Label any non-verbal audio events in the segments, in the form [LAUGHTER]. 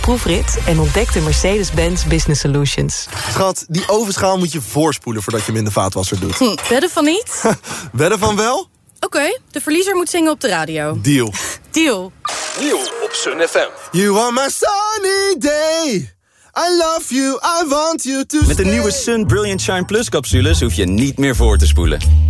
proefrit en ontdek de Mercedes-Benz Business Solutions. Schat, die ovenschaal moet je voorspoelen voordat je hem in de vaatwasser doet. Hm, wedden van niet? [LAUGHS] wedden van wel? Oké, de verliezer moet zingen op de radio. Deal. Deal. Deal op Sun FM. You are my sunny day. I love you, I want you to Met de nieuwe Sun Brilliant Shine Plus capsules hoef je niet meer voor te spoelen.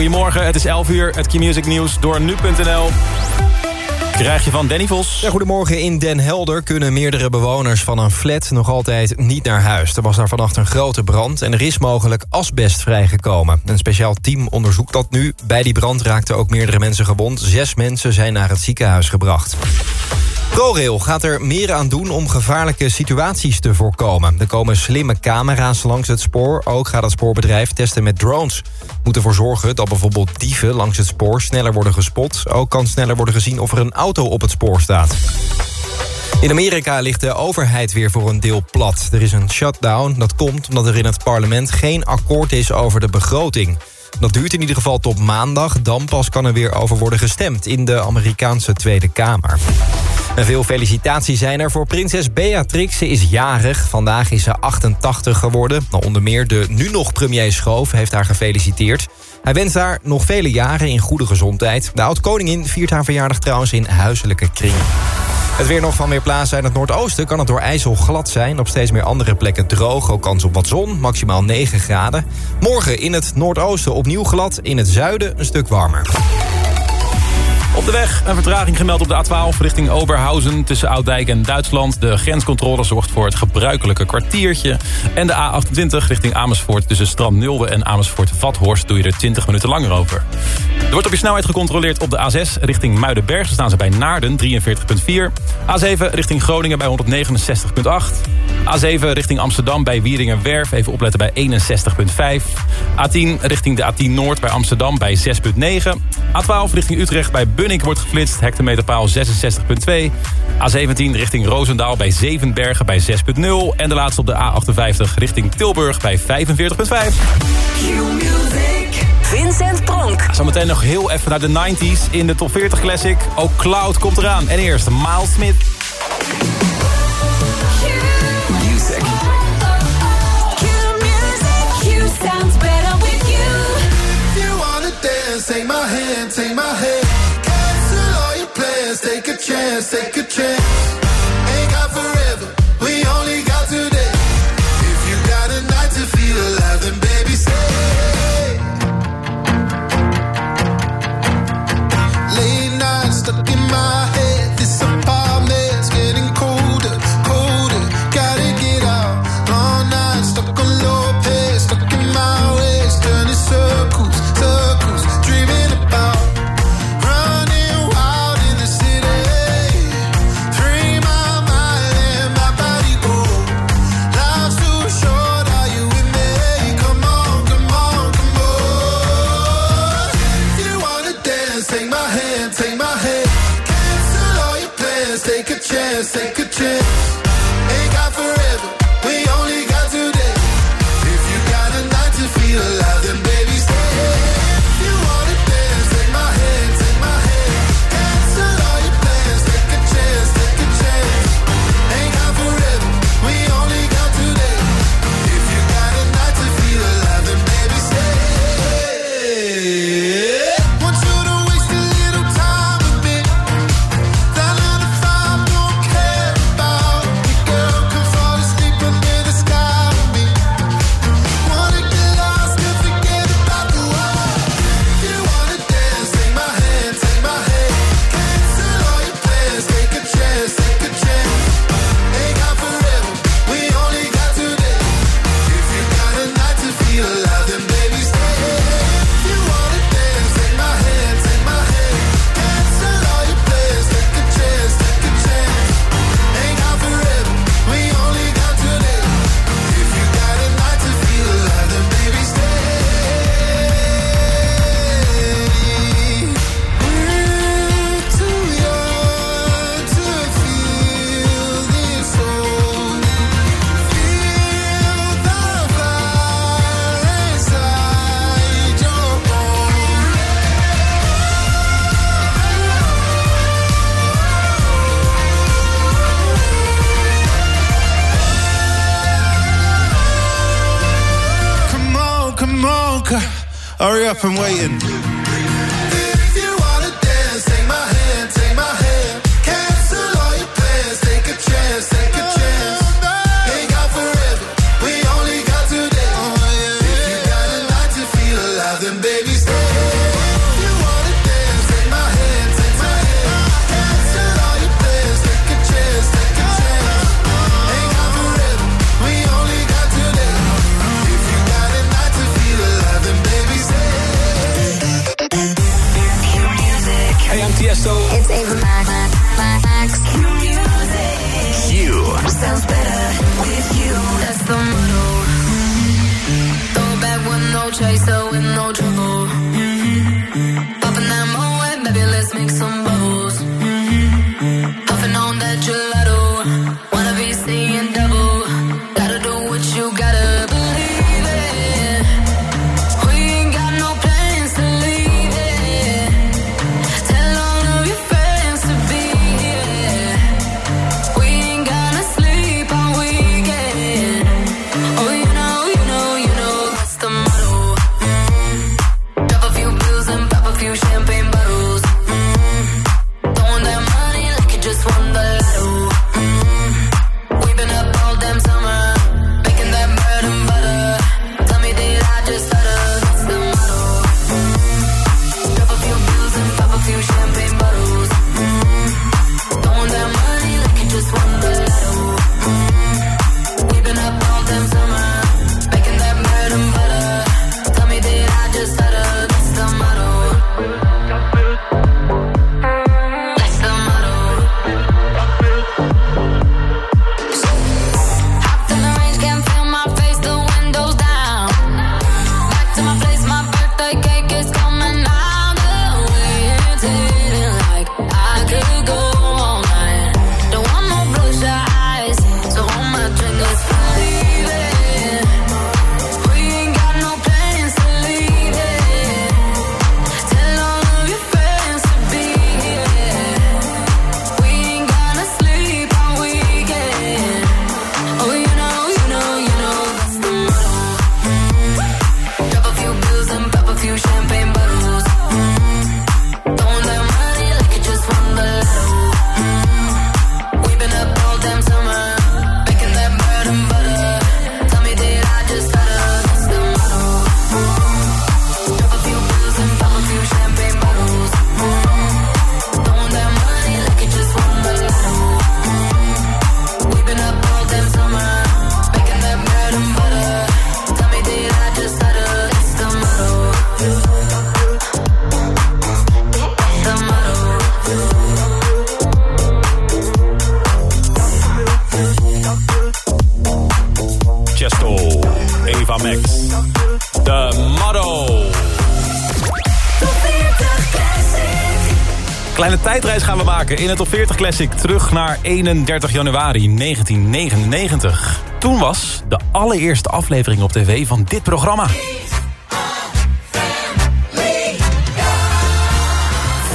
Goedemorgen, het is 11 uur. Het Q-Music Nieuws door nu.nl. Krijg je van Danny Vos. Ja, goedemorgen. In Den Helder kunnen meerdere bewoners van een flat nog altijd niet naar huis. Er was daar vannacht een grote brand en er is mogelijk asbest vrijgekomen. Een speciaal team onderzoekt dat nu. Bij die brand raakten ook meerdere mensen gewond. Zes mensen zijn naar het ziekenhuis gebracht. ProRail gaat er meer aan doen om gevaarlijke situaties te voorkomen. Er komen slimme camera's langs het spoor. Ook gaat het spoorbedrijf testen met drones. Moet ervoor zorgen dat bijvoorbeeld dieven langs het spoor sneller worden gespot. Ook kan sneller worden gezien of er een auto op het spoor staat. In Amerika ligt de overheid weer voor een deel plat. Er is een shutdown. Dat komt omdat er in het parlement geen akkoord is over de begroting. Dat duurt in ieder geval tot maandag. Dan pas kan er weer over worden gestemd in de Amerikaanse Tweede Kamer. Veel felicitaties zijn er voor prinses Beatrix. Ze is jarig. Vandaag is ze 88 geworden. Onder meer de nu nog premier Schoof heeft haar gefeliciteerd. Hij wenst haar nog vele jaren in goede gezondheid. De oud-koningin viert haar verjaardag trouwens in huiselijke kring. Het weer nog van meer plaatsen in het noordoosten kan het door IJssel glad zijn. Op steeds meer andere plekken droog, ook kans op wat zon, maximaal 9 graden. Morgen in het noordoosten opnieuw glad, in het zuiden een stuk warmer. Op de weg een vertraging gemeld op de A12 richting Oberhausen... tussen Ouddijk en Duitsland. De grenscontrole zorgt voor het gebruikelijke kwartiertje. En de A28 richting Amersfoort tussen Strand Nulde en Amersfoort-Vathorst... doe je er 20 minuten langer over. Er wordt op je snelheid gecontroleerd op de A6 richting Muidenberg. Daar staan ze bij Naarden, 43,4. A7 richting Groningen bij 169,8. A7 richting Amsterdam bij Wieringen-Werf. Even opletten bij 61,5. A10 richting de A10 Noord bij Amsterdam bij 6,9. A12 richting Utrecht bij Bunnik wordt geflitst. Hectometerpaal 66,2. A17 richting Roosendaal bij Zevenbergen bij 6,0. En de laatste op de A58 richting Tilburg bij 45,5. Vincent Pronk. Zometeen nog heel even naar de 90s in de Top 40 Classic. Ook Cloud komt eraan. En eerst Miles Smith. Music. sounds better with you. You wanna dance, take my hand, take my hand. Take a chance. A in het Top 40 Classic. Terug naar 31 januari 1999. Toen was de allereerste aflevering op tv van dit programma.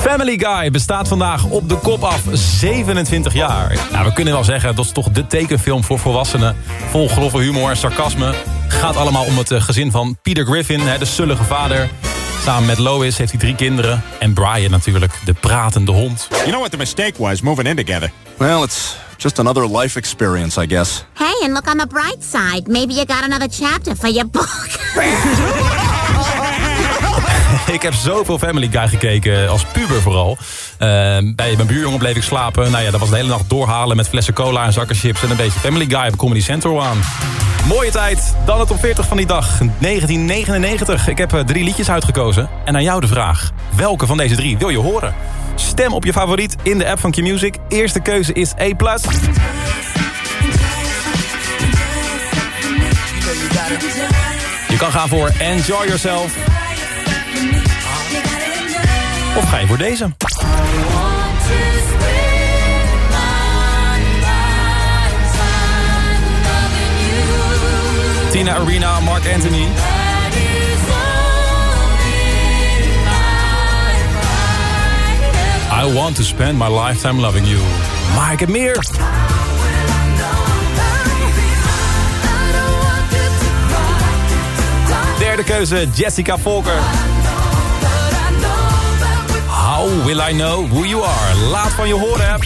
Family Guy bestaat vandaag op de kop af 27 jaar. Nou, we kunnen wel zeggen, dat is toch de tekenfilm voor volwassenen. Vol grove humor en sarcasme. Gaat allemaal om het eh, gezin van Peter Griffin, de sullige vader. Samen met Lois heeft hij drie kinderen. En Brian natuurlijk, de pratende hond. You know what the mistake was moving in together? Well, it's just another life experience, I guess. Hey, and look on the bright side. Maybe you got another chapter for your book. [LAUGHS] Ik heb zoveel Family Guy gekeken, als puber vooral. Eh, bij mijn buurjongen bleef ik slapen. Nou ja, dat was de hele nacht doorhalen met flessen cola en zakken chips... en een beetje Family Guy op Comedy Central aan. Mooie tijd, dan het op 40 van die dag, 1999. Ik heb eh, drie liedjes uitgekozen. En aan jou de vraag, welke van deze drie wil je horen? Stem op je favoriet in de app van Q-Music. Eerste keuze is A+. Je kan gaan voor Enjoy Yourself. Of ga je voor deze? Tina Arena, Mark Anthony. I want to spend my lifetime loving you. Maar ik heb meer. Derde keuze, Jessica Volker. How Will I Know Who You Are. Laat van je horen.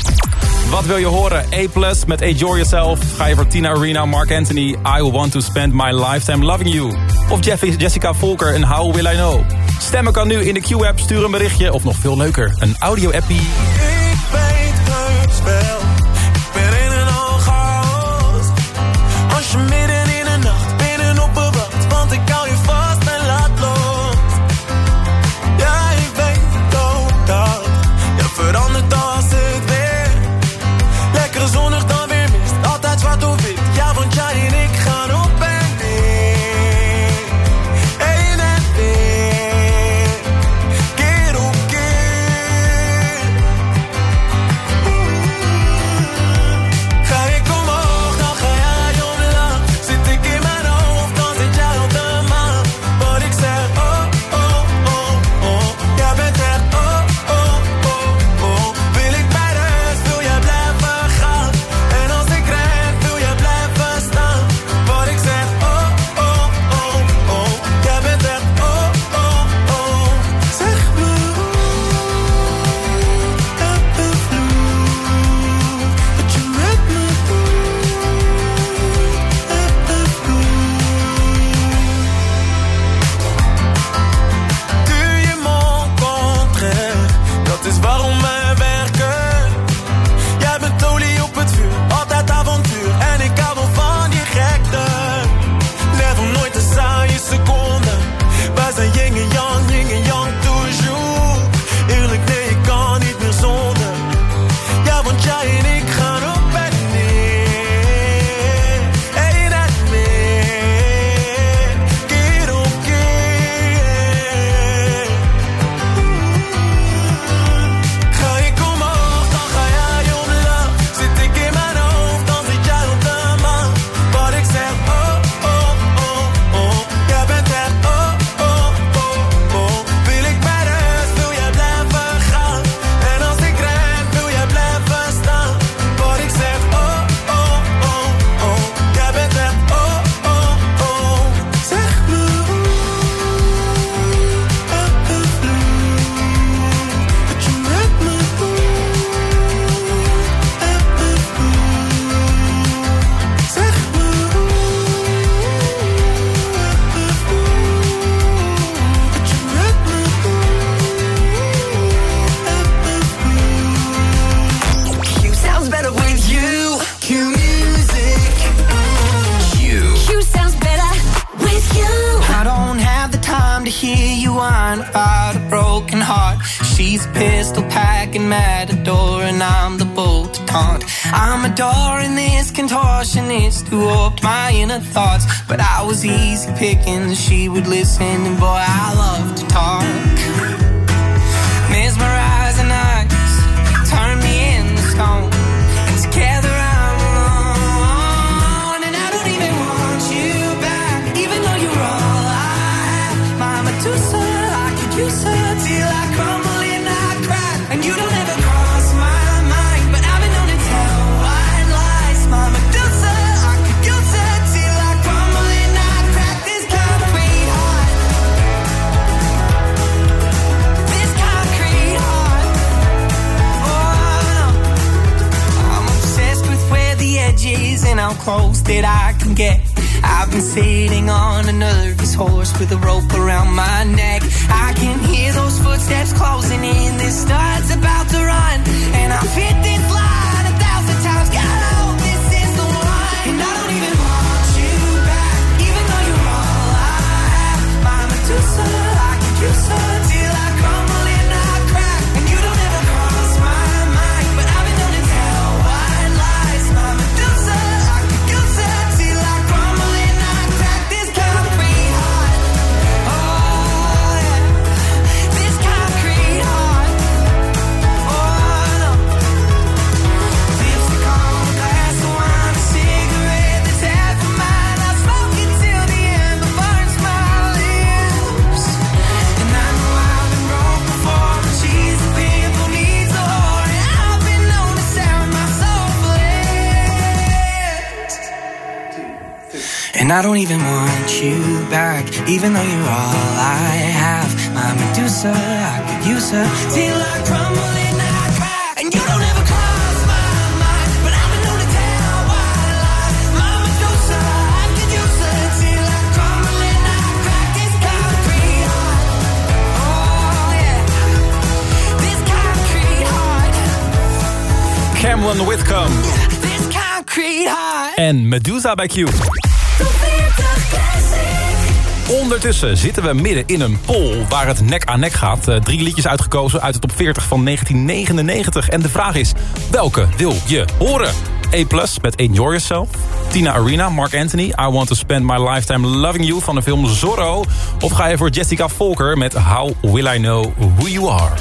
Wat wil je horen? A+, met Enjoy Yourself. Ga je voor Tina Arena, Mark Anthony, I Want To Spend My Lifetime Loving You. Of Jeffy, Jessica Volker en How Will I Know. Stemmen kan nu in de Q-app, stuur een berichtje of nog veel leuker, een audio-appie. Ik weet het spel. caution is to warp my inner thoughts. But I was easy picking, she would listen, and boy, I love to talk. how close that I can get. I've been sitting on a nervous horse with a rope around my neck. I can hear those footsteps closing in. This starts about to run, and I'm 15. I don't even want you back, even though you're all I have. My Medusa, I could use her till I crumble and I crack. And you don't ever cross my mind, but I've been known to tell white lies. My Medusa, I could use her till I crumble and I crack. This concrete heart, oh yeah, this concrete heart, Cameron Whitcomb this concrete heart. en Medusa bij Q. Ondertussen zitten we midden in een poll waar het nek aan nek gaat. Eh, drie liedjes uitgekozen uit de top 40 van 1999. En de vraag is, welke wil je horen? A met Enjoy Yourself. Tina Arena, Mark Anthony, I Want to Spend My Lifetime Loving You van de film Zorro. Of ga je voor Jessica Volker met How Will I Know Who You Are?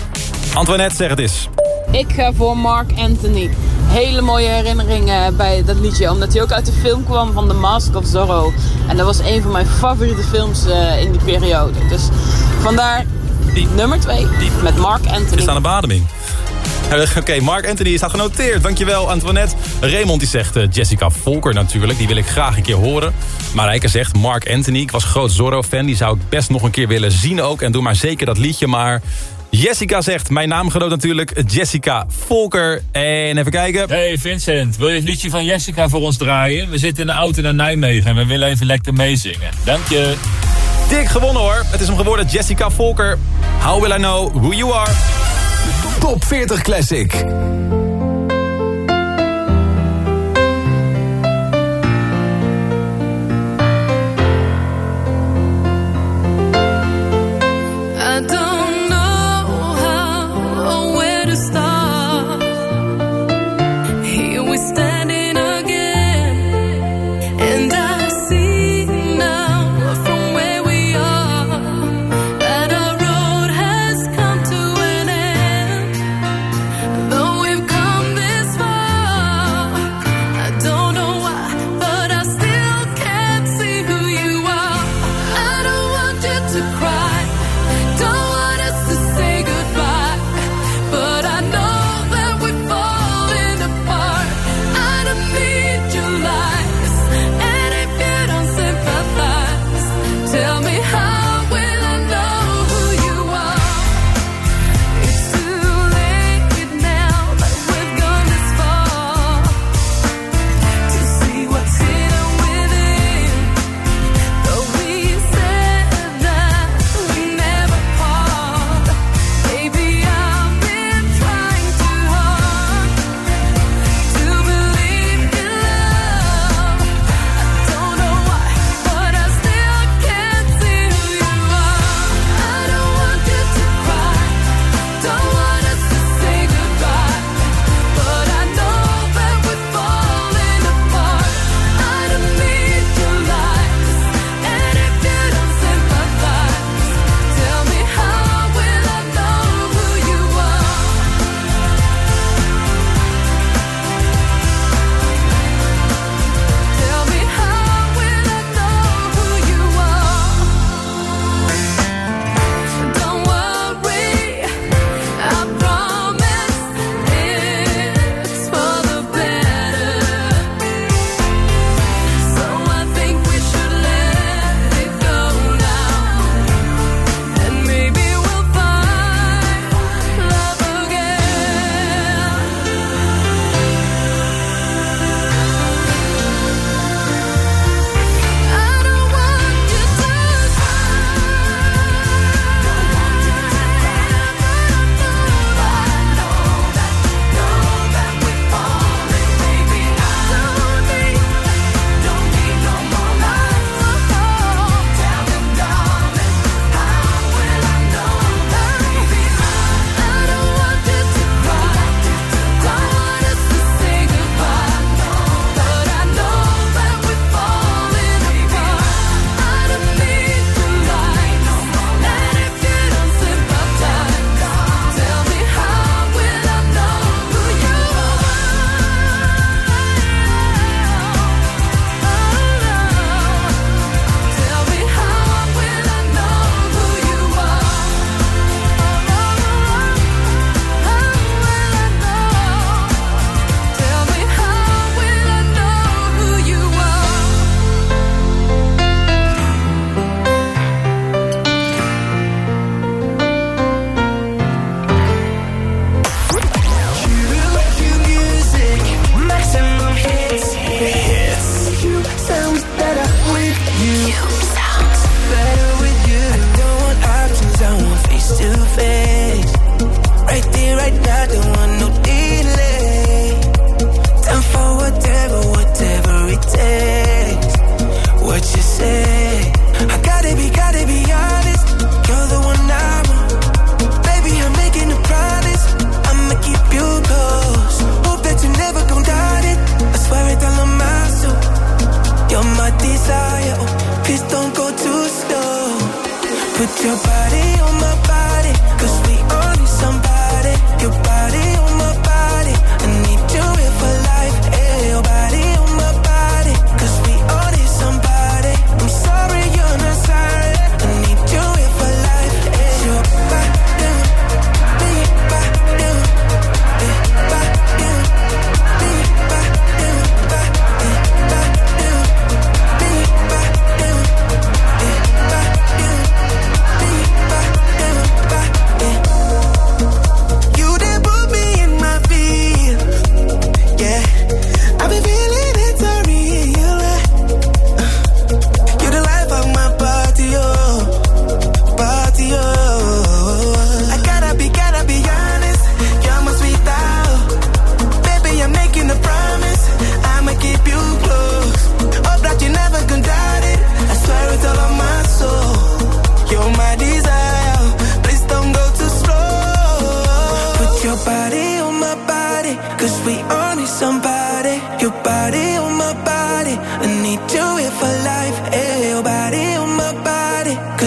Antoinette, zeg het eens. Ik ga voor Mark Anthony. Hele mooie herinneringen bij dat liedje. Omdat hij ook uit de film kwam van The Mask of Zorro. En dat was een van mijn favoriete films eh, in die periode. Dus vandaar nummer 2 met Mark Anthony. Is aan de bademing. Eh, Oké, Mark Anthony staat genoteerd. Dankjewel, Antoinette. Raymond die zegt eh, Jessica Volker natuurlijk. Die wil ik graag een keer horen. Marijke zegt Mark Anthony. Ik was groot Zorro-fan. Die zou ik best nog een keer willen zien ook. En doe maar zeker dat liedje. Maar Jessica zegt, mijn naamgenoot natuurlijk, Jessica Volker. En even kijken. Hey Vincent, wil je het liedje van Jessica voor ons draaien? We zitten in de auto naar Nijmegen en we willen even lekker meezingen. Dank je. Dik gewonnen hoor. Het is hem geworden, Jessica Volker. How will I know who you are? Top 40 Classic.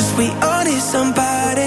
Cause we all need somebody.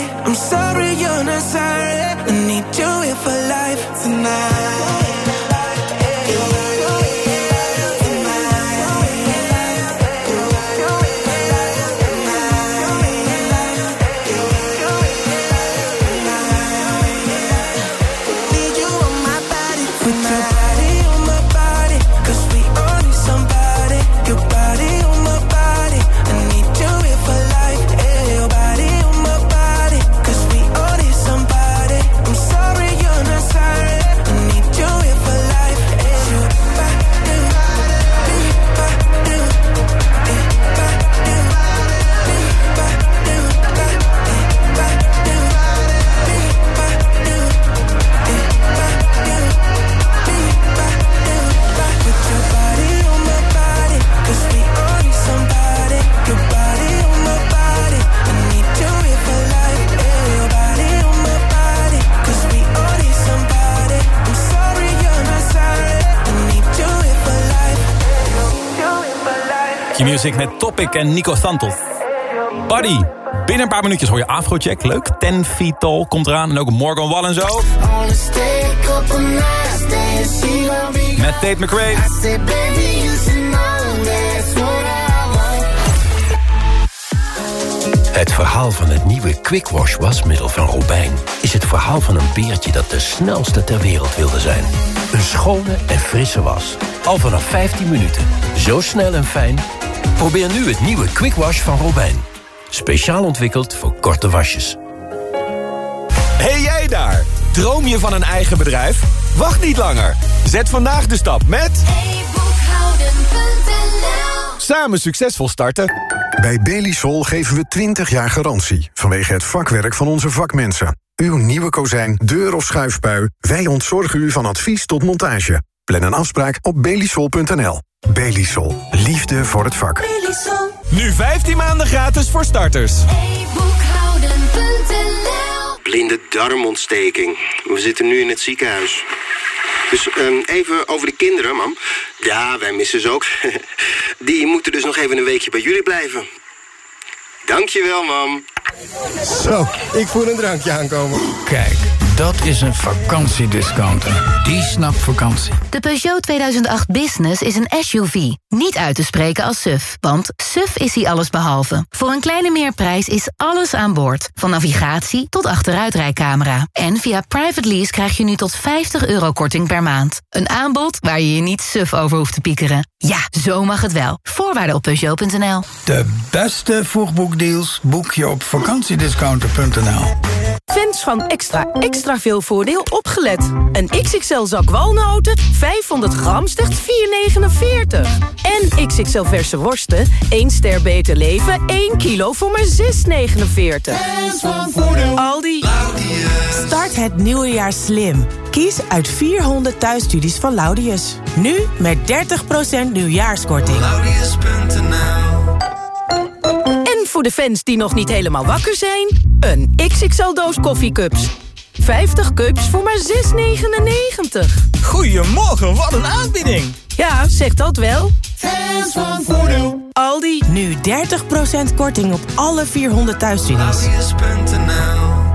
Met Topic en Nico Santos. Buddy, binnen een paar minuutjes hoor je Afrocheck. Leuk. Ten Feet Tall komt eraan. En ook Morgan Wall en zo. Met Tate McRae. Het verhaal van het nieuwe Quick Wash wasmiddel van Robijn... is het verhaal van een beertje dat de snelste ter wereld wilde zijn. Een schone en frisse was. Al vanaf 15 minuten. Zo snel en fijn. Probeer nu het nieuwe Quick Wash van Robijn. Speciaal ontwikkeld voor korte wasjes. Hey jij daar! Droom je van een eigen bedrijf? Wacht niet langer. Zet vandaag de stap met... Samen succesvol starten. Bij Belisol geven we 20 jaar garantie vanwege het vakwerk van onze vakmensen. Uw nieuwe kozijn, deur of schuifpui, wij ontzorgen u van advies tot montage. Plan een afspraak op belisol.nl. Belisol, liefde voor het vak. Nu 15 maanden gratis voor starters. Blinde darmontsteking. We zitten nu in het ziekenhuis. Dus ehm, even over de kinderen, mam. Ja, wij missen ze ook. [LAUGHS] Die moeten dus nog even een weekje bij jullie blijven. Dankjewel, mam. Zo, ik voel een drankje aankomen. Kijk, dat is een vakantiediscounter. Die snapt vakantie. De Peugeot 2008 Business is een SUV. Niet uit te spreken als SUV, want SUV is hij allesbehalve. Voor een kleine meerprijs is alles aan boord. Van navigatie tot achteruitrijcamera. En via private lease krijg je nu tot 50 euro korting per maand. Een aanbod waar je je niet suf over hoeft te piekeren. Ja, zo mag het wel. Voorwaarden op Peugeot.nl. De beste vroegboekdeals boek je op vakantiediscounter.nl. Fans van extra extra veel voordeel opgelet. Een XXL zak walnoten, 500 gram, slechts 4,49. En XXL verse worsten, 1 ster beter leven, 1 kilo voor maar 6,49. Aldi. Start het nieuwe jaar slim. Kies uit 400 thuisstudies van Laudius. Nu met 30% nieuwjaarskorting. En voor de fans die nog niet helemaal wakker zijn... een XXL-doos koffiecups. 50 cups voor maar 6,99. Goedemorgen, wat een aanbieding! Ja, zeg dat wel. Fans van Voordeel. Aldi, nu 30% korting op alle 400 thuisstudies.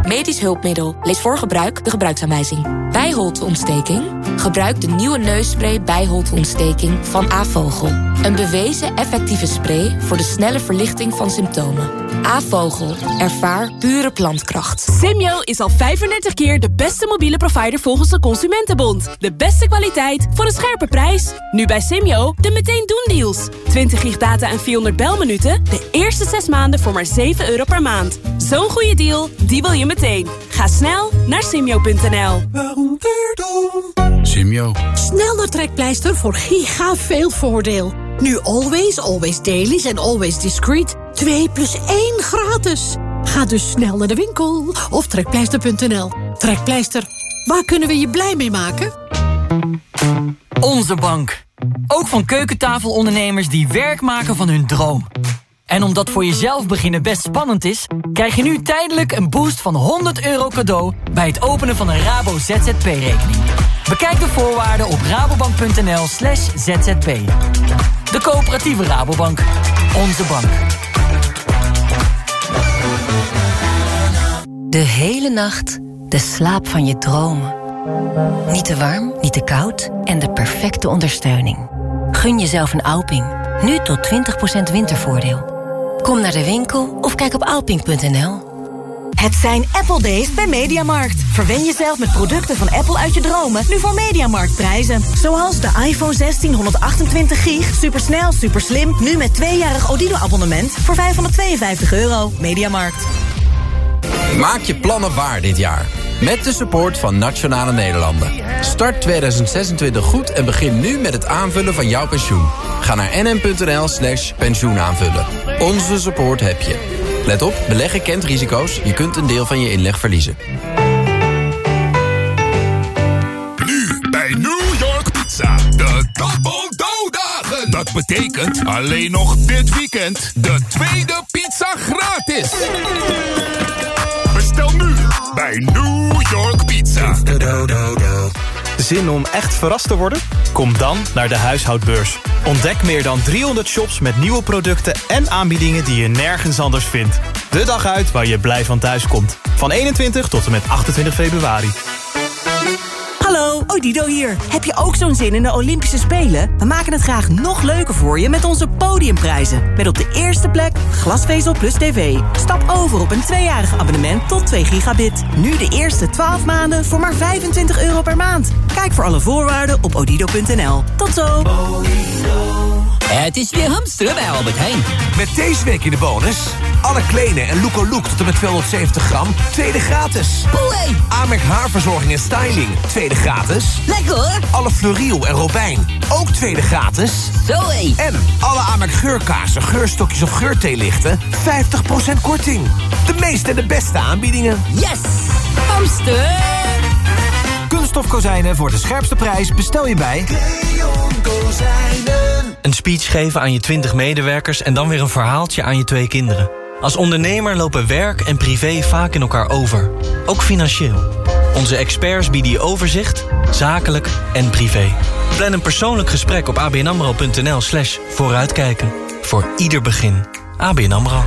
Medisch hulpmiddel. Lees voor gebruik de gebruiksaanwijzing. Bijholteontsteking? Gebruik de nieuwe neusspray bijholteontsteking van Avogel. Een bewezen effectieve spray voor de snelle verlichting van symptomen. Avogel. Ervaar pure plantkracht. Simyo is al 35 keer de beste mobiele provider volgens de Consumentenbond. De beste kwaliteit voor een scherpe prijs. Nu bij Simyo de meteen doen deals. 20 gig data en 400 belminuten. De eerste 6 maanden voor maar 7 euro per maand. Zo'n goede deal, die wil je meteen. Ga snel naar simyo.nl. Simyo. Snel naar Trekpleister voor giga veel voordeel. Nu Always, Always Dailies en Always Discreet. 2 plus 1 gratis. Ga dus snel naar de winkel of trekpleister.nl. Trekpleister, waar kunnen we je blij mee maken? Onze bank. Ook van keukentafelondernemers die werk maken van hun droom. En omdat voor jezelf beginnen best spannend is... krijg je nu tijdelijk een boost van 100 euro cadeau... bij het openen van een Rabo ZZP-rekening. Bekijk de voorwaarden op rabobank.nl slash zzp. De coöperatieve Rabobank. Onze bank. De hele nacht de slaap van je dromen. Niet te warm, niet te koud en de perfecte ondersteuning. Gun jezelf een Alping. Nu tot 20% wintervoordeel. Kom naar de winkel of kijk op alping.nl. Het zijn Apple Days bij Mediamarkt. Verwen jezelf met producten van Apple uit je dromen, nu voor Mediamarkt prijzen. Zoals de iPhone 16 128 gig, supersnel, superslim, nu met tweejarig Odido-abonnement voor 552 euro. Mediamarkt. Maak je plannen waar dit jaar. Met de support van Nationale Nederlanden. Start 2026 goed en begin nu met het aanvullen van jouw pensioen. Ga naar nm.nl slash pensioenaanvullen. Onze support heb je. Let op, beleggen kent risico's. Je kunt een deel van je inleg verliezen. Nu bij New York Pizza. De Double Dough Dagen. Dat betekent alleen nog dit weekend de tweede pizza gratis. Bestel nu bij New York Pizza. Zin om echt verrast te worden? Kom dan naar de huishoudbeurs. Ontdek meer dan 300 shops met nieuwe producten en aanbiedingen die je nergens anders vindt. De dag uit waar je blij van thuis komt. Van 21 tot en met 28 februari. Hallo, Odido hier. Heb je ook zo'n zin in de Olympische Spelen? We maken het graag nog leuker voor je met onze podiumprijzen. Met op de eerste plek glasvezel plus tv. Stap over op een tweejarig abonnement tot 2 gigabit. Nu de eerste 12 maanden voor maar 25 euro per maand. Kijk voor alle voorwaarden op odido.nl. Tot zo. Het is weer hamsteren bij Albert Heijn. Met deze week in de bonus... alle kleden en Look Look tot en met 270 gram, tweede gratis. Boei! Amerk haarverzorging en styling, tweede gratis. Lekker hoor! Alle Fleuriel en Robijn, ook tweede gratis. Zoé! En alle Amerk geurkaarsen, geurstokjes of geurtheelichten... 50% korting. De meeste en de beste aanbiedingen. Yes! Hamster! Kunststof kozijnen voor de scherpste prijs bestel je bij... Een speech geven aan je 20 medewerkers en dan weer een verhaaltje aan je twee kinderen. Als ondernemer lopen werk en privé vaak in elkaar over. Ook financieel. Onze experts bieden je overzicht, zakelijk en privé. Plan een persoonlijk gesprek op abnamro.nl slash vooruitkijken. Voor ieder begin. ABN AMRO.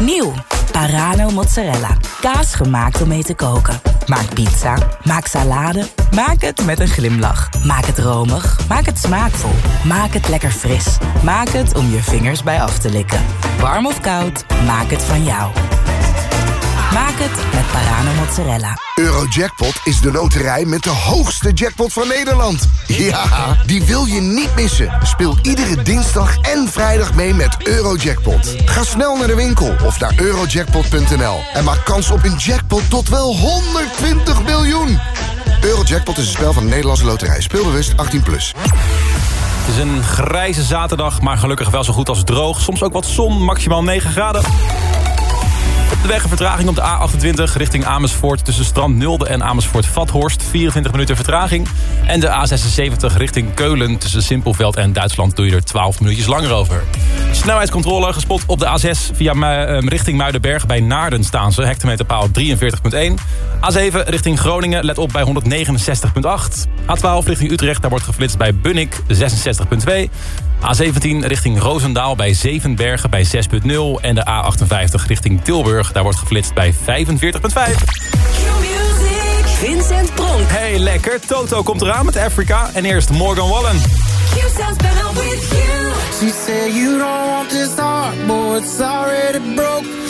Nieuw. Parano mozzarella. Kaas gemaakt om mee te koken. Maak pizza. Maak salade. Maak het met een glimlach. Maak het romig. Maak het smaakvol. Maak het lekker fris. Maak het om je vingers bij af te likken. Warm of koud, maak het van jou. Maak het met Parano mozzarella. Eurojackpot is de loterij met de hoogste jackpot van Nederland. Ja, die wil je niet missen. Speel iedere dinsdag en vrijdag mee met Eurojackpot. Ga snel naar de winkel of naar eurojackpot.nl en maak kans op een jackpot tot wel 120 miljoen. Eurojackpot is een spel van de Nederlandse loterij. Speelbewust 18+. Plus. Het is een grijze zaterdag, maar gelukkig wel zo goed als droog. Soms ook wat zon, maximaal 9 graden. De weg op de A28 richting Amersfoort... tussen Strand Nulde en Amersfoort-Vathorst. 24 minuten vertraging. En de A76 richting Keulen tussen Simpelveld en Duitsland... doe je er 12 minuutjes langer over. Snelheidscontrole gespot op de A6 via uh, richting Muidenberg. Bij Naarden staan ze, hectometerpaal 43.1. A7 richting Groningen, let op bij 169.8. A12 richting Utrecht, daar wordt geflitst bij Bunnik 66.2. A17 richting Roosendaal bij Zevenbergen bij 6.0. En de A58 richting Tilburg. Daar wordt geflitst bij 45.5. Vincent Pronk. Hey, lekker. Toto komt eraan met Africa. En eerst Morgan Wallen. She said you don't want this heart, boy, it's already broke.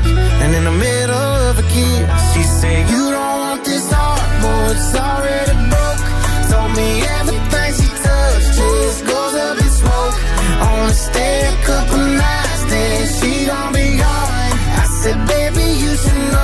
then she gon' be gone. I said, Baby, you should know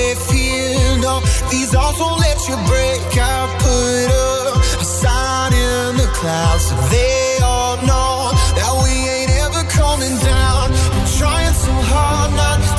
You're. No, these walls won't let you break. I put up a sign in the clouds so they all know that we ain't ever coming down. I'm trying so hard not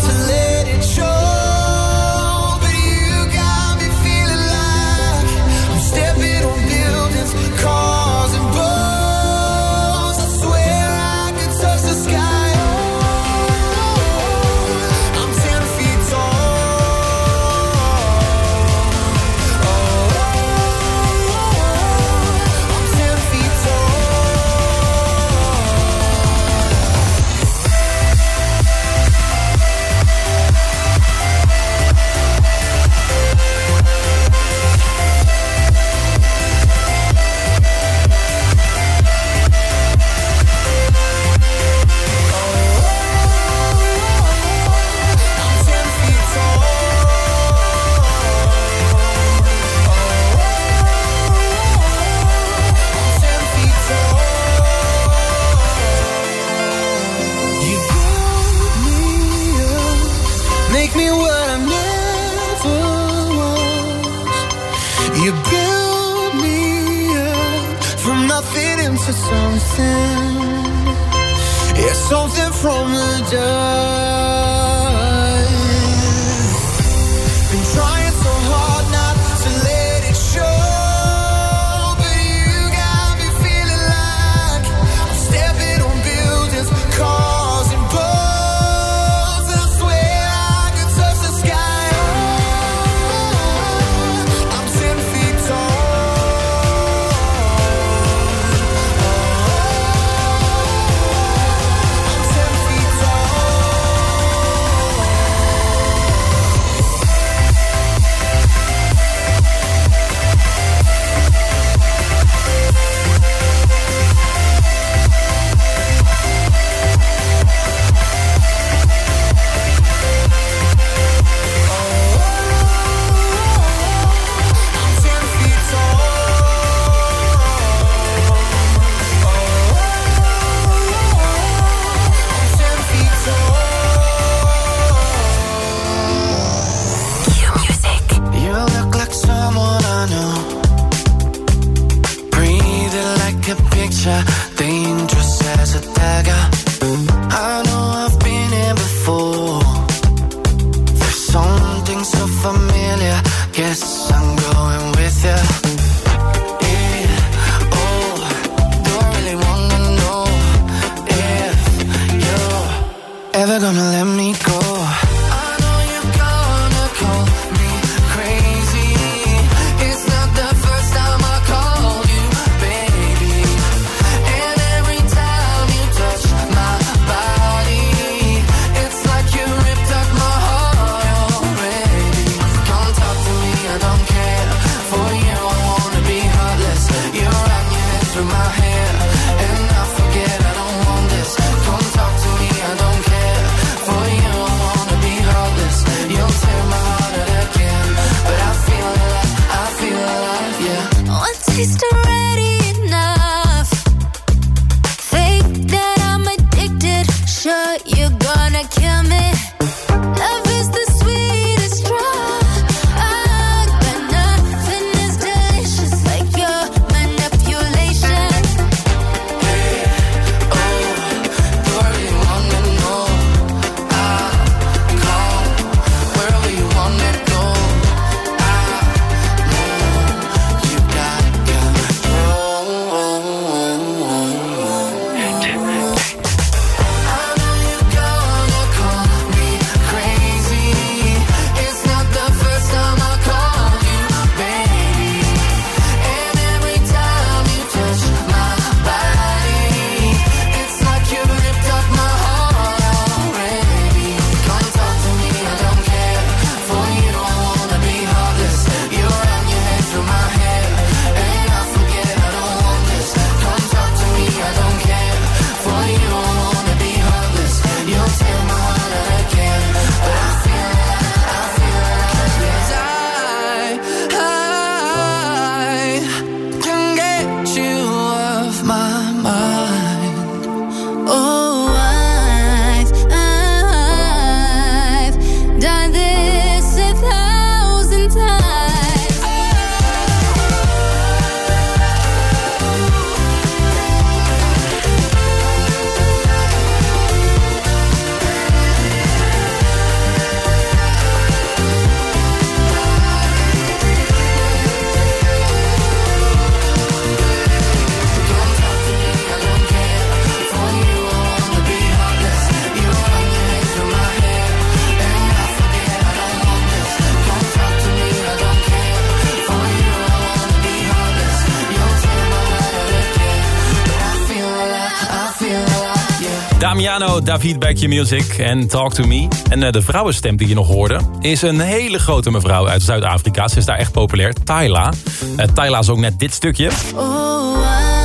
Damiano, David Back Your Music en Talk To Me. En eh, de vrouwenstem die je nog hoorde... is een hele grote mevrouw uit Zuid-Afrika. Ze is daar echt populair, Tyla. Eh, Tyla is ook net dit stukje. Oh,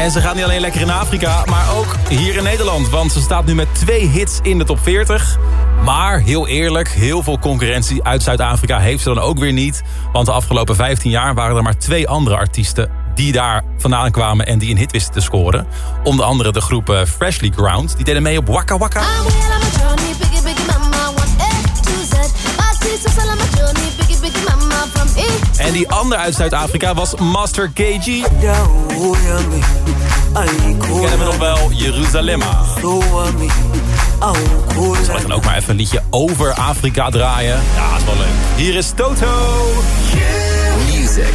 En ze gaat niet alleen lekker in Afrika, maar ook hier in Nederland. Want ze staat nu met twee hits in de top 40. Maar heel eerlijk, heel veel concurrentie uit Zuid-Afrika heeft ze dan ook weer niet. Want de afgelopen 15 jaar waren er maar twee andere artiesten die daar vandaan kwamen en die een hit wisten te scoren. Onder andere de groep eh, Freshly Ground. Die deden mee op Waka Waka. En die ander uit Zuid-Afrika was Master KG. Kennen we nog wel, Jeruzalemma. Zal ik dan ook maar even een liedje over Afrika draaien? Ja, is wel leuk. Hier is Toto. Music.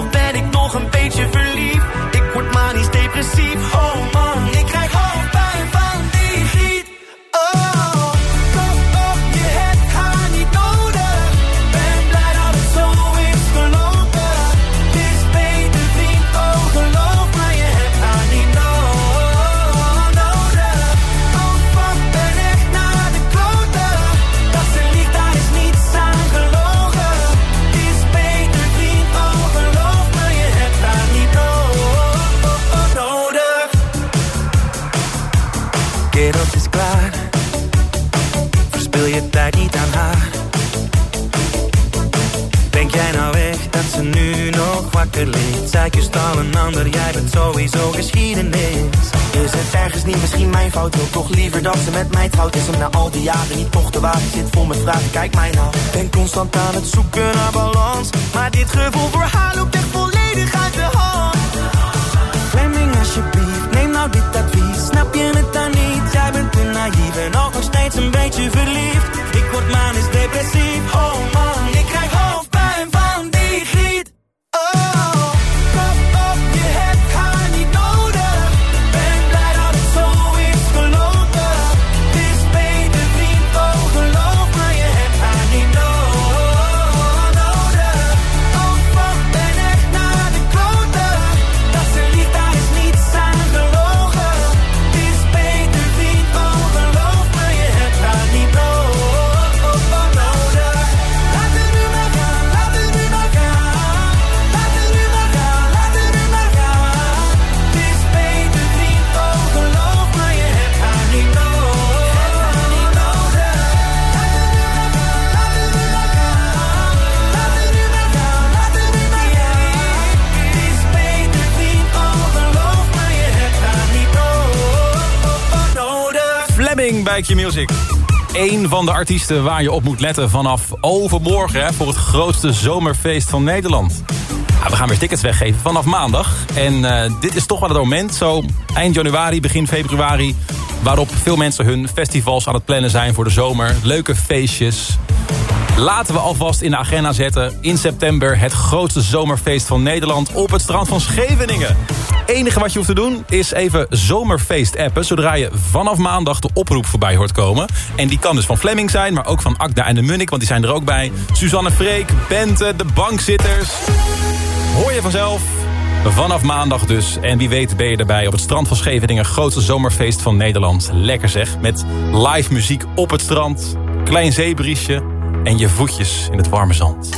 of ben ik nog een beetje verliefd? Ik word manisch depressief. Oh sowieso geschiedenis. Is het ergens niet misschien mijn fout? Wil toch liever dat ze met mij trouwt? Is om na al die jaren niet toch te wagen Zit vol met vragen, kijk mij nou. Ben constant aan het zoeken naar balans. Maar dit gevoel voor haar loopt echt volledig uit de hand. Fleming alsjeblieft, neem nou dit advies. Snap je het dan niet? Jij bent te naïef en ook nog steeds een beetje verliefd. Ik word manisch depressief, oh man Bij Q-Music. Eén van de artiesten waar je op moet letten vanaf overmorgen... Voor het grootste zomerfeest van Nederland. Nou, we gaan weer tickets weggeven vanaf maandag. En eh, dit is toch wel het moment, zo eind januari, begin februari... waarop veel mensen hun festivals aan het plannen zijn voor de zomer. Leuke feestjes. Laten we alvast in de agenda zetten. In september het grootste zomerfeest van Nederland op het strand van Scheveningen. enige wat je hoeft te doen is even zomerfeest appen... zodra je vanaf maandag de oproep voorbij hoort komen. En die kan dus van Fleming zijn, maar ook van Akda en de Munnik... want die zijn er ook bij. Suzanne Freek, Bente, de bankzitters. Hoor je vanzelf. Vanaf maandag dus. En wie weet ben je erbij op het strand van Scheveningen. Grootste zomerfeest van Nederland. Lekker zeg. Met live muziek op het strand. Klein zeebriesje. En je voetjes in het warme zand.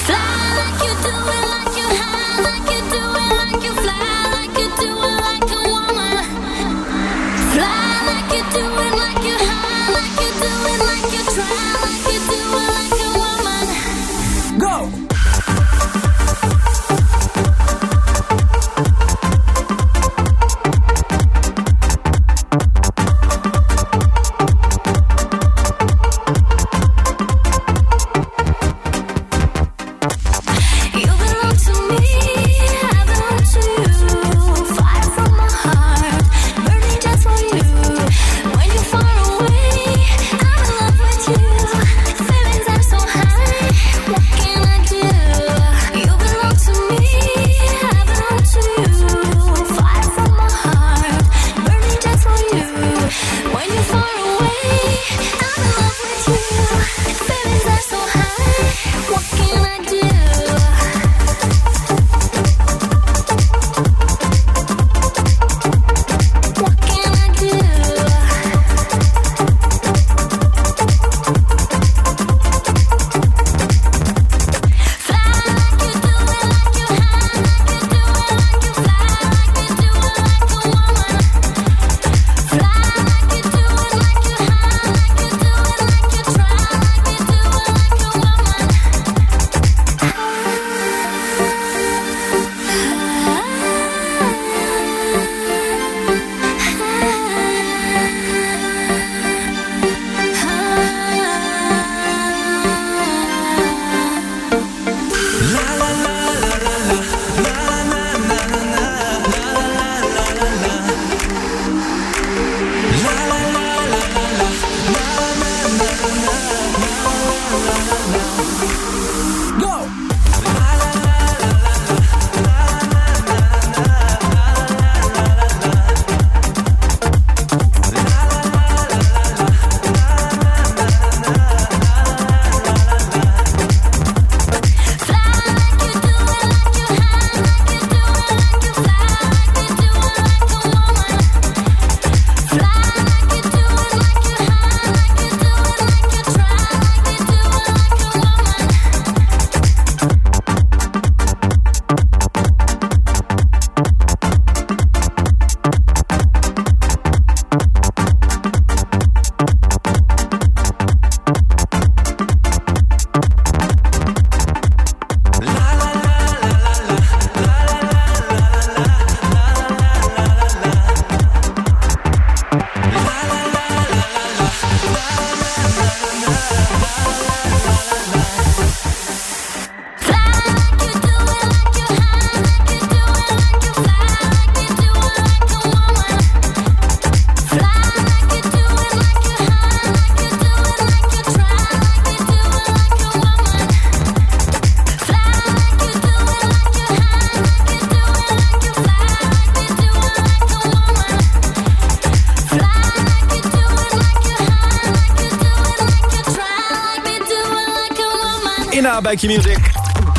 Inna bij Q-Music.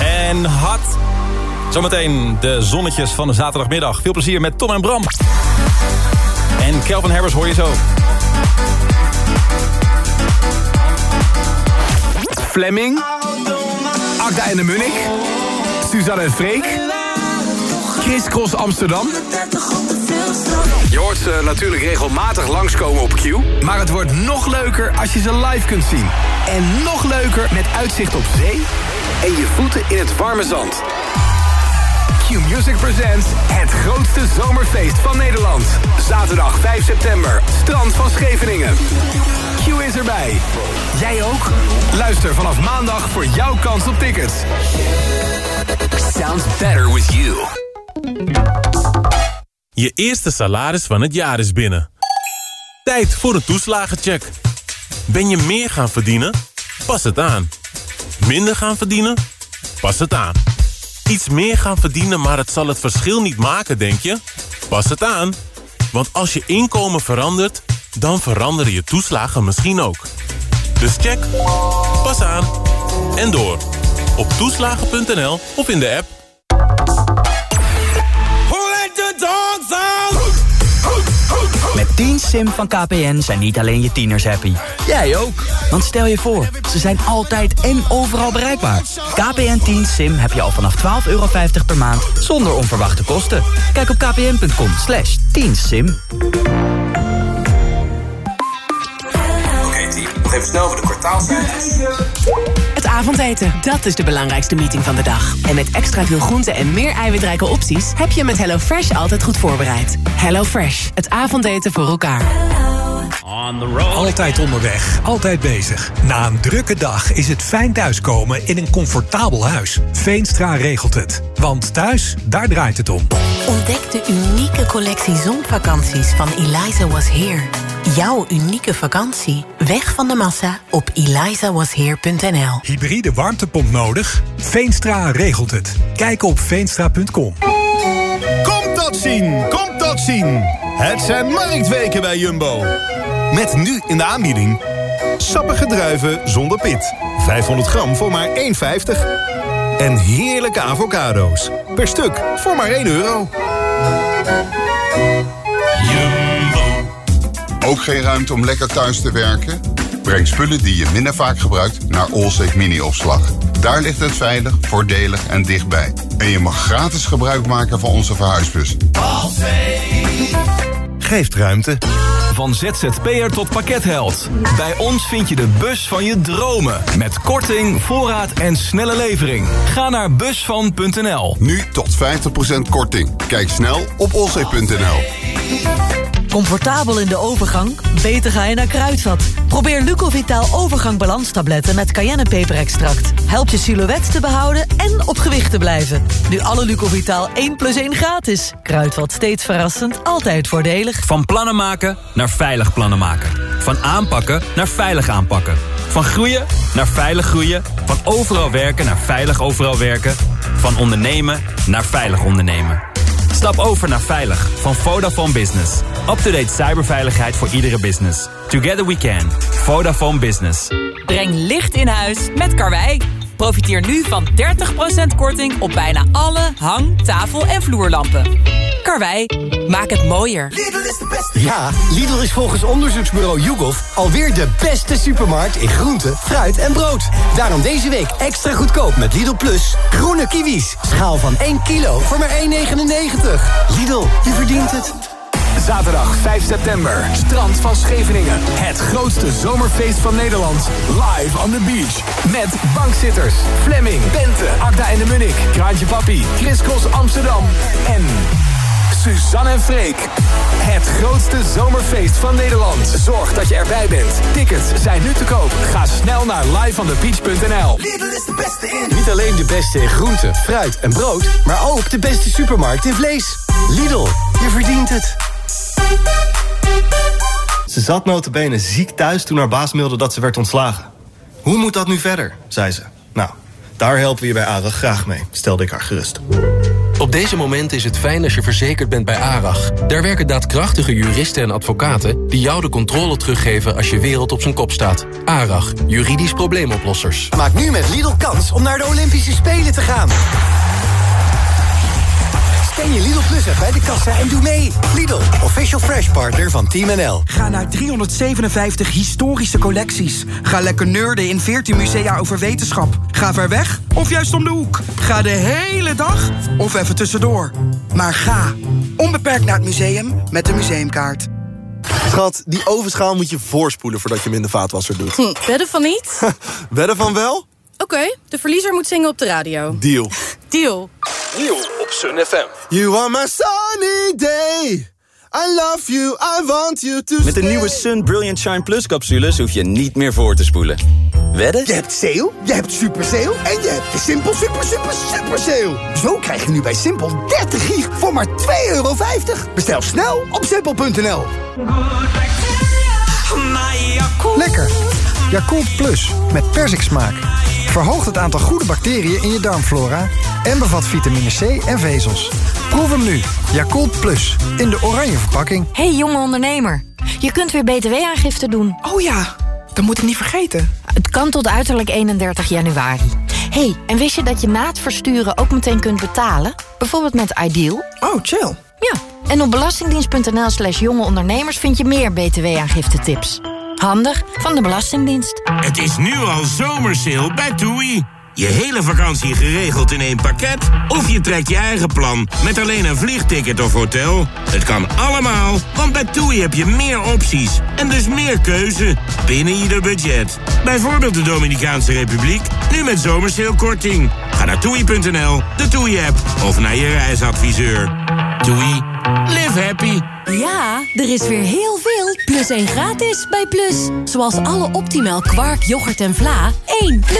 En had zometeen de zonnetjes van de zaterdagmiddag. Veel plezier met Tom en Bram. En Kelvin Herbers hoor je zo. Fleming. Agda en de Munnik. Suzanne en Freek. Chris Cross Amsterdam. Je hoort ze natuurlijk regelmatig langskomen op Q. Maar het wordt nog leuker als je ze live kunt zien. En nog leuker met uitzicht op zee en je voeten in het warme zand. Q Music Presents het grootste zomerfeest van Nederland. Zaterdag 5 september, strand van Scheveningen. Q is erbij. Jij ook? Luister vanaf maandag voor jouw kans op tickets. Sounds better with you. Je eerste salaris van het jaar is binnen. Tijd voor een toeslagencheck. Ben je meer gaan verdienen? Pas het aan. Minder gaan verdienen? Pas het aan. Iets meer gaan verdienen, maar het zal het verschil niet maken, denk je? Pas het aan. Want als je inkomen verandert, dan veranderen je toeslagen misschien ook. Dus check, pas aan en door. Op toeslagen.nl of in de app. Sim van KPN zijn niet alleen je tieners happy. Jij ook. Want stel je voor, ze zijn altijd en overal bereikbaar. KPN 10 sim heb je al vanaf 12,50 euro per maand zonder onverwachte kosten. Kijk op kpn.com slash 10 sim. Oké team, nog even snel voor de kwartaalcijfers. Avondeten, dat is de belangrijkste meeting van de dag. En met extra veel groenten en meer eiwitrijke opties... heb je met HelloFresh altijd goed voorbereid. HelloFresh, het avondeten voor elkaar. Altijd onderweg, altijd bezig. Na een drukke dag is het fijn thuiskomen in een comfortabel huis. Veenstra regelt het. Want thuis, daar draait het om. Ontdek de unieke collectie zonvakanties van Eliza Was Here. Jouw unieke vakantie. Weg van de massa op elizawasheer.nl Hybride warmtepomp nodig? Veenstra regelt het. Kijk op veenstra.com. Komt dat zien, komt dat zien. Het zijn marktweken bij Jumbo. Met nu in de aanbieding... sappige druiven zonder pit. 500 gram voor maar 1,50. En heerlijke avocado's. Per stuk voor maar 1 euro. Ook geen ruimte om lekker thuis te werken? Breng spullen die je minder vaak gebruikt naar Allsafe Mini-opslag. Daar ligt het veilig, voordelig en dichtbij. En je mag gratis gebruik maken van onze verhuisbus. Geeft ruimte. Van ZZP'er tot pakketheld. Bij ons vind je de bus van je dromen. Met korting, voorraad en snelle levering. Ga naar busvan.nl. Nu tot 50% korting. Kijk snel op allsafe.nl. Comfortabel in de overgang? Beter ga je naar Kruidvat. Probeer Lucovitaal overgang balanstabletten met cayennepeperextract. Helpt je silhouet te behouden en op gewicht te blijven. Nu alle Lucovitaal 1 plus 1 gratis. Kruidvat steeds verrassend, altijd voordelig. Van plannen maken naar veilig plannen maken. Van aanpakken naar veilig aanpakken. Van groeien naar veilig groeien. Van overal werken naar veilig overal werken. Van ondernemen naar veilig ondernemen. Stap over naar Veilig van Vodafone Business. Up-to-date cyberveiligheid voor iedere business. Together we can. Vodafone Business. Breng licht in huis met Karwei. Profiteer nu van 30% korting op bijna alle hang-, tafel- en vloerlampen. Karwei, maak het mooier. Ja, Lidl is volgens onderzoeksbureau YouGov alweer de beste supermarkt in groente, fruit en brood. Daarom deze week extra goedkoop met Lidl Plus. Groene kiwis, schaal van 1 kilo voor maar 1,99. Lidl, je verdient het. Zaterdag 5 september, strand van Scheveningen. Het grootste zomerfeest van Nederland. Live on the beach. Met bankzitters, Fleming, Bente, Akda en de Munnik, Kraantje Papi, Chris Cross Amsterdam en Suzanne en Freek. Het grootste zomerfeest van Nederland. Zorg dat je erbij bent. Tickets zijn nu te koop. Ga snel naar liveonthebeach.nl. Niet alleen de beste in groente, fruit en brood, maar ook de beste supermarkt in vlees. Lidl, je verdient het. Ze zat notabene ziek thuis toen haar baas mailde dat ze werd ontslagen. Hoe moet dat nu verder, zei ze. Nou, daar helpen we je bij ARAG graag mee, stelde ik haar gerust. Op deze momenten is het fijn als je verzekerd bent bij ARAG. Daar werken daadkrachtige juristen en advocaten... die jou de controle teruggeven als je wereld op zijn kop staat. ARAG, juridisch probleemoplossers. Maak nu met Lidl kans om naar de Olympische Spelen te gaan. Scan je Lidl Plus app bij de kassa en doe mee. Lidl, official fresh partner van Team NL. Ga naar 357 historische collecties. Ga lekker nerden in 14 musea over wetenschap. Ga ver weg of juist om de hoek. Ga de hele dag of even tussendoor. Maar ga onbeperkt naar het museum met de museumkaart. Schat, die ovenschaal moet je voorspoelen voordat je hem in de vaatwasser doet. Hm, wedden van niet? [LAUGHS] Wedden van wel? Oké, de verliezer moet zingen op de radio. Deal. Deal. Nieuw op Sun FM. You are my sunny day. I love you, I want you to Met de nieuwe Sun Brilliant Shine Plus capsules hoef je niet meer voor te spoelen. Wedden? Je hebt sale, je hebt super sale en je hebt de Simpel super super super sale. Zo krijg je nu bij Simpel 30 gig voor maar 2,50 euro. Bestel snel op simpel.nl. Lekker. Yakult Plus met persiksmaak. Verhoogt het aantal goede bacteriën in je darmflora en bevat vitamine C en vezels. Proef hem nu. Yakult Plus in de oranje verpakking. Hey jonge ondernemer, je kunt weer btw-aangifte doen. Oh ja, dat moet ik niet vergeten. Het kan tot uiterlijk 31 januari. hey, en wist je dat je na het versturen ook meteen kunt betalen? Bijvoorbeeld met Ideal. Oh, chill. Ja, en op belastingdienst.nl slash jonge ondernemers vind je meer btw-aangifte tips. Handig van de Belastingdienst. Het is nu al zomersale bij TUI. Je hele vakantie geregeld in één pakket? Of je trekt je eigen plan met alleen een vliegticket of hotel? Het kan allemaal, want bij TUI heb je meer opties en dus meer keuze binnen ieder budget. Bijvoorbeeld de Dominicaanse Republiek, nu met zomersalekorting. Ga naar toei.nl, de TUI-app of naar je reisadviseur. TUI, live happy. Ja, er is weer heel veel plus 1 gratis bij Plus. Zoals alle Optimal kwark, yoghurt en vla. 1 plus